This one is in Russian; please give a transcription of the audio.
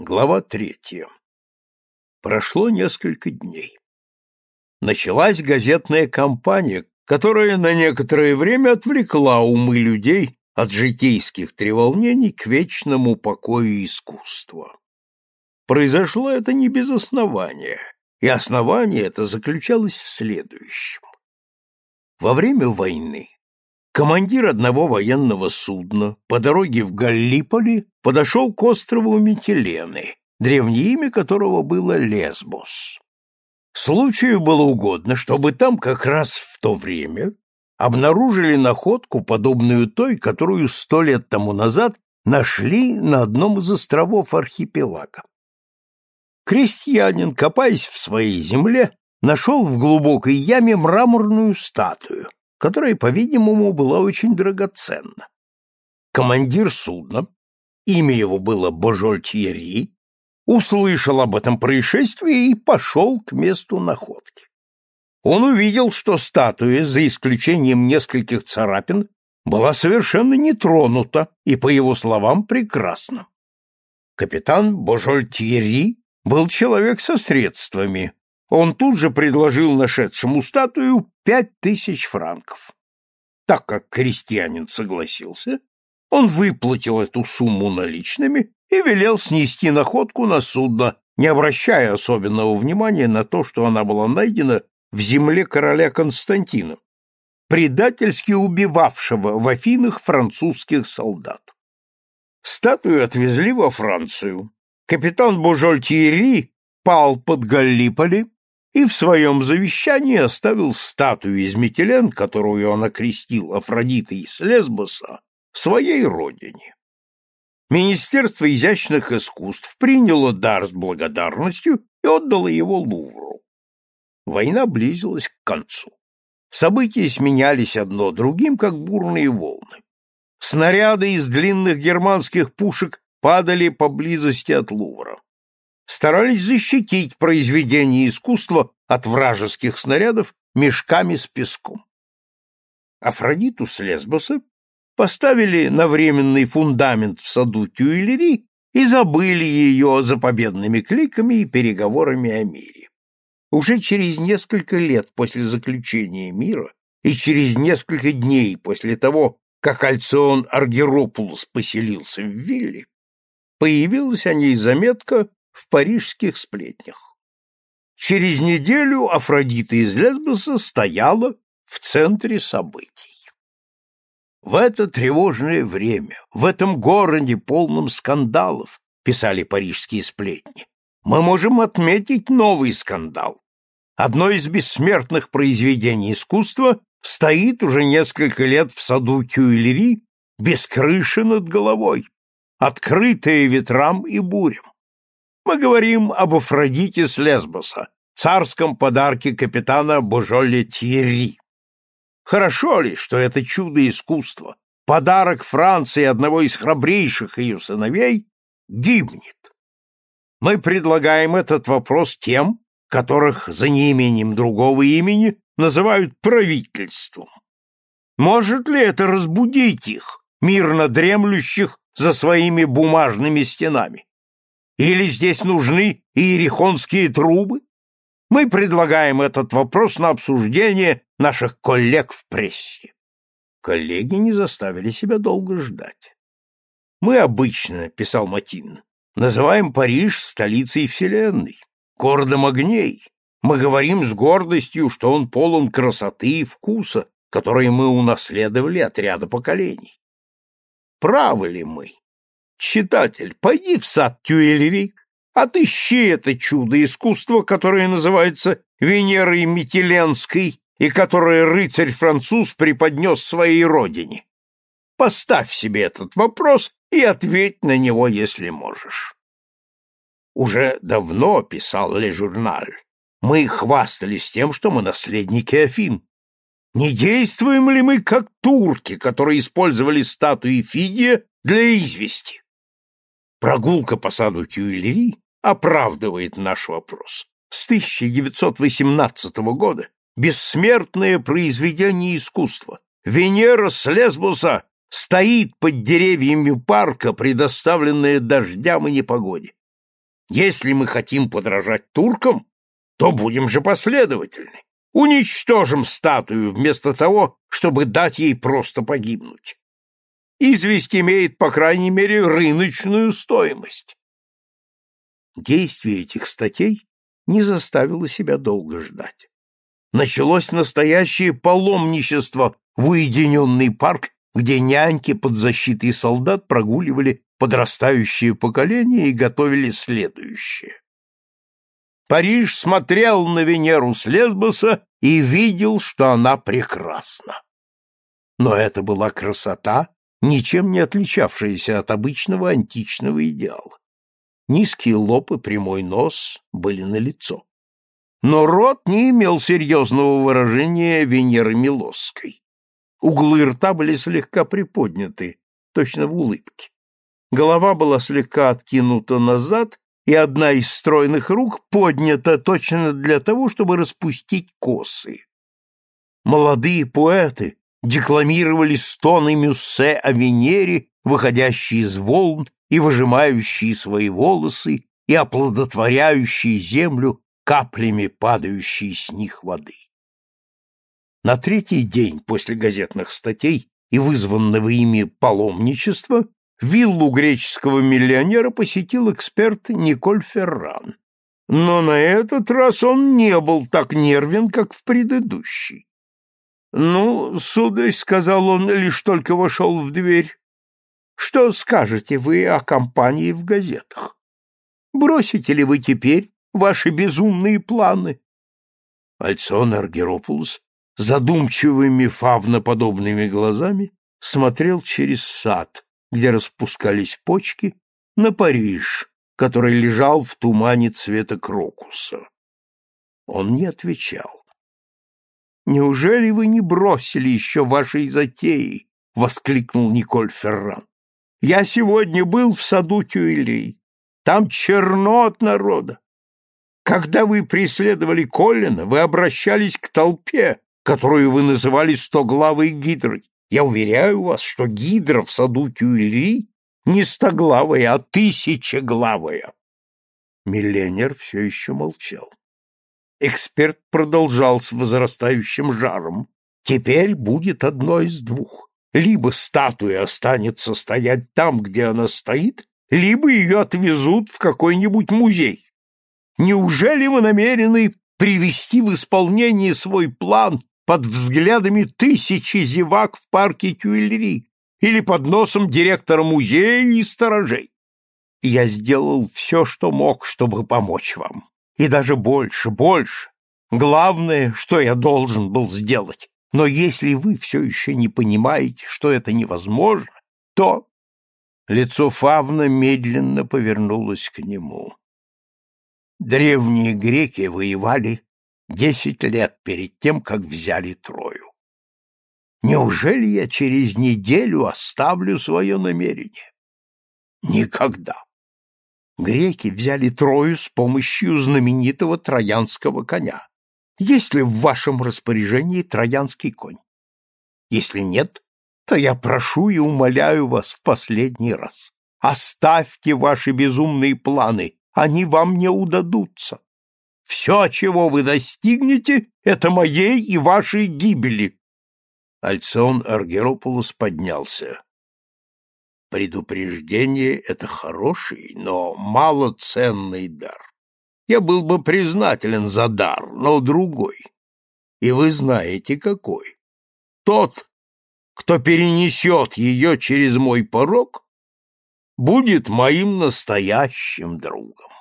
Глава третья. Прошло несколько дней. Началась газетная кампания, которая на некоторое время отвлекла умы людей от житейских треволнений к вечному покою искусства. Произошло это не без основания, и основание это заключалось в следующем. Во время войны командир одного военного судна по дороге в Галлиполи подошел к острову Метилены, древнее имя которого было Лесбос. Случаю было угодно, чтобы там как раз в то время обнаружили находку, подобную той, которую сто лет тому назад нашли на одном из островов архипелага. Крестьянин, копаясь в своей земле, нашел в глубокой яме мраморную статую, которая, по-видимому, была очень драгоценна. Командир судна, имя его было Божоль-Тьерри, услышал об этом происшествии и пошел к месту находки. Он увидел, что статуя, за исключением нескольких царапин, была совершенно не тронута и, по его словам, прекрасна. Капитан Божоль-Тьерри был человек со средствами, он тут же предложил нашедшему статую пять тысяч франков. Так как крестьянин согласился, он выплатил эту сумму наличными и велел снести находку на судно, не обращая особенного внимания на то, что она была найдена в земле короля Константина, предательски убивавшего в Афинах французских солдат. Статую отвезли во Францию. Капитан Божоль Тьерри пал под Галлиполи и в своем завещании оставил статую из Метелен, которую он окрестил Афродитой из Лесбоса, своей родине. Министерство изящных искусств приняло дар с благодарностью и отдало его Лувру. Война близилась к концу. События сменялись одно другим, как бурные волны. Снаряды из длинных германских пушек падали поблизости от Лувра старались защитить произведение искусства от вражеских снарядов мешками с песком. Афродиту с Лесбоса поставили на временный фундамент в саду Тюильри и забыли ее за победными кликами и переговорами о мире. Уже через несколько лет после заключения мира и через несколько дней после того, как Альцион Аргеропулос поселился в вилле, появилась о ней заметка в парижских сплетнях. Через неделю Афродита из Лесбоса стояла в центре событий. В это тревожное время, в этом городе, полном скандалов, писали парижские сплетни, мы можем отметить новый скандал. Одно из бессмертных произведений искусства стоит уже несколько лет в саду Тюильри без крыши над головой, открытое ветрам и бурям. Мы говорим об Афродите с Лесбоса, царском подарке капитана Божоле Тьерри. Хорошо ли, что это чудо искусства, подарок Франции одного из храбрейших ее сыновей, гибнет? Мы предлагаем этот вопрос тем, которых за неимением другого имени называют правительством. Может ли это разбудить их, мирно дремлющих за своими бумажными стенами? Или здесь нужны иерихонские трубы? Мы предлагаем этот вопрос на обсуждение наших коллег в прессе. Коллеги не заставили себя долго ждать. Мы обычно, писал Матин, называем Париж столицей Вселенной, городом огней. Мы говорим с гордостью, что он полон красоты и вкуса, которые мы унаследовали от ряда поколений. Правы ли мы? Читатель, пойди в сад Тюэльри, отыщи это чудо искусства, которое называется Венерой Метеленской и которое рыцарь-француз преподнес своей родине. Поставь себе этот вопрос и ответь на него, если можешь. Уже давно, писал Ле Журналь, мы хвастались тем, что мы наследники Афин. Не действуем ли мы как турки, которые использовали статуи Фидия для извести? Прогулка по саду Тюильри оправдывает наш вопрос. С 1918 года бессмертное произведение искусства Венера с Лесбуса стоит под деревьями парка, предоставленная дождям и непогоде. Если мы хотим подражать туркам, то будем же последовательны. Уничтожим статую вместо того, чтобы дать ей просто погибнуть. Известь имеет, по крайней мере, рыночную стоимость. Действие этих статей не заставило себя долго ждать. Началось настоящее паломничество в уединенный парк, где няньки под защитой солдат прогуливали подрастающее поколение и готовили следующее. Париж смотрел на Венеру с Лесбоса и видел, что она прекрасна. Но это была красота, ничем не отличавшаяся от обычного античного идеала. Низкий лоб и прямой нос были налицо. Но рот не имел серьезного выражения Венеры Милосской. Углы рта были слегка приподняты, точно в улыбке. Голова была слегка откинута назад, и одна из стройных рук поднята точно для того, чтобы распустить косы. Молодые поэты декламировали стоны Мюссе о Венере, выходящие из волн и выжимающие свои волосы и оплодотворяющие землю каплями падающей с них воды. На третий день после газетных статей и вызванного ими паломничества виллу греческого миллионера посетил эксперт Николь Ферран. Но на этот раз он не был так нервен, как в предыдущий. «Ну, сударь», — сказал он, лишь только вошел в дверь, — «что скажете вы о компании в газетах? Бросите ли вы теперь ваши безумные планы?» Альцион Аргеропулус задумчивыми фавноподобными глазами смотрел через сад, где распускались почки, на Париж, который лежал в тумане цвета крокуса. Он не отвечал. «Неужели вы не бросили еще вашей затеи?» — воскликнул Николь Ферран. «Я сегодня был в саду Тюильри. Там черно от народа. Когда вы преследовали Коллина, вы обращались к толпе, которую вы называли стоглавой гидрой. Я уверяю вас, что гидра в саду Тюильри не стоглавая, а тысячеглавая. Миллионер все еще молчал. Эксперт продолжал с возрастающим жаром. Теперь будет одно из двух. Либо статуя останется стоять там, где она стоит, либо ее отвезут в какой-нибудь музей. Неужели вы намерены привести в исполнение свой план под взглядами тысячи зевак в парке Тюильри или под носом директора музея и сторожей. Я сделал все, что мог, чтобы помочь вам. И даже больше, больше. Главное, что я должен был сделать. Но если вы все еще не понимаете, что это невозможно, то... Лицо Фавна медленно повернулось к нему. Древние греки воевали Десять лет перед тем, как взяли Трою. Неужели я через неделю оставлю свое намерение? Никогда. Греки взяли Трою с помощью знаменитого троянского коня. Есть ли в вашем распоряжении троянский конь? Если нет, то я прошу и умоляю вас в последний раз. Оставьте ваши безумные планы, они вам не удадутся. Все, чего вы достигнете, это моей и вашей гибели. Альцион Аргеропулос поднялся. Предупреждение — это хороший, но малоценный дар. Я был бы признателен за дар, но другой. И вы знаете, какой. Тот, кто перенесет ее через мой порог, будет моим настоящим другом.